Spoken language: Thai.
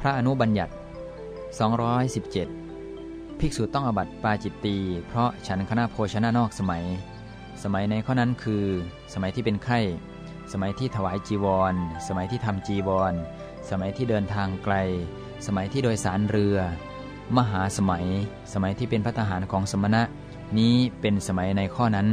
พระอนุบัญญัติ 217 ภิกษุต้องอบัติปาจิตตีเพราะฉันคณะโภชนะนอกสมัย สมัยในข้อนั้นคือ สมัยที่เป็นไข้ สมัยที่ถวายจีวร สมัยที่ทำจีวร สมัยที่เดินทางไกล สมัยที่โดยสารเรือ มหาสมัย สมัยที่เป็นพัฒหารของสมณะ นี้เป็นสมัยในข้อนั้น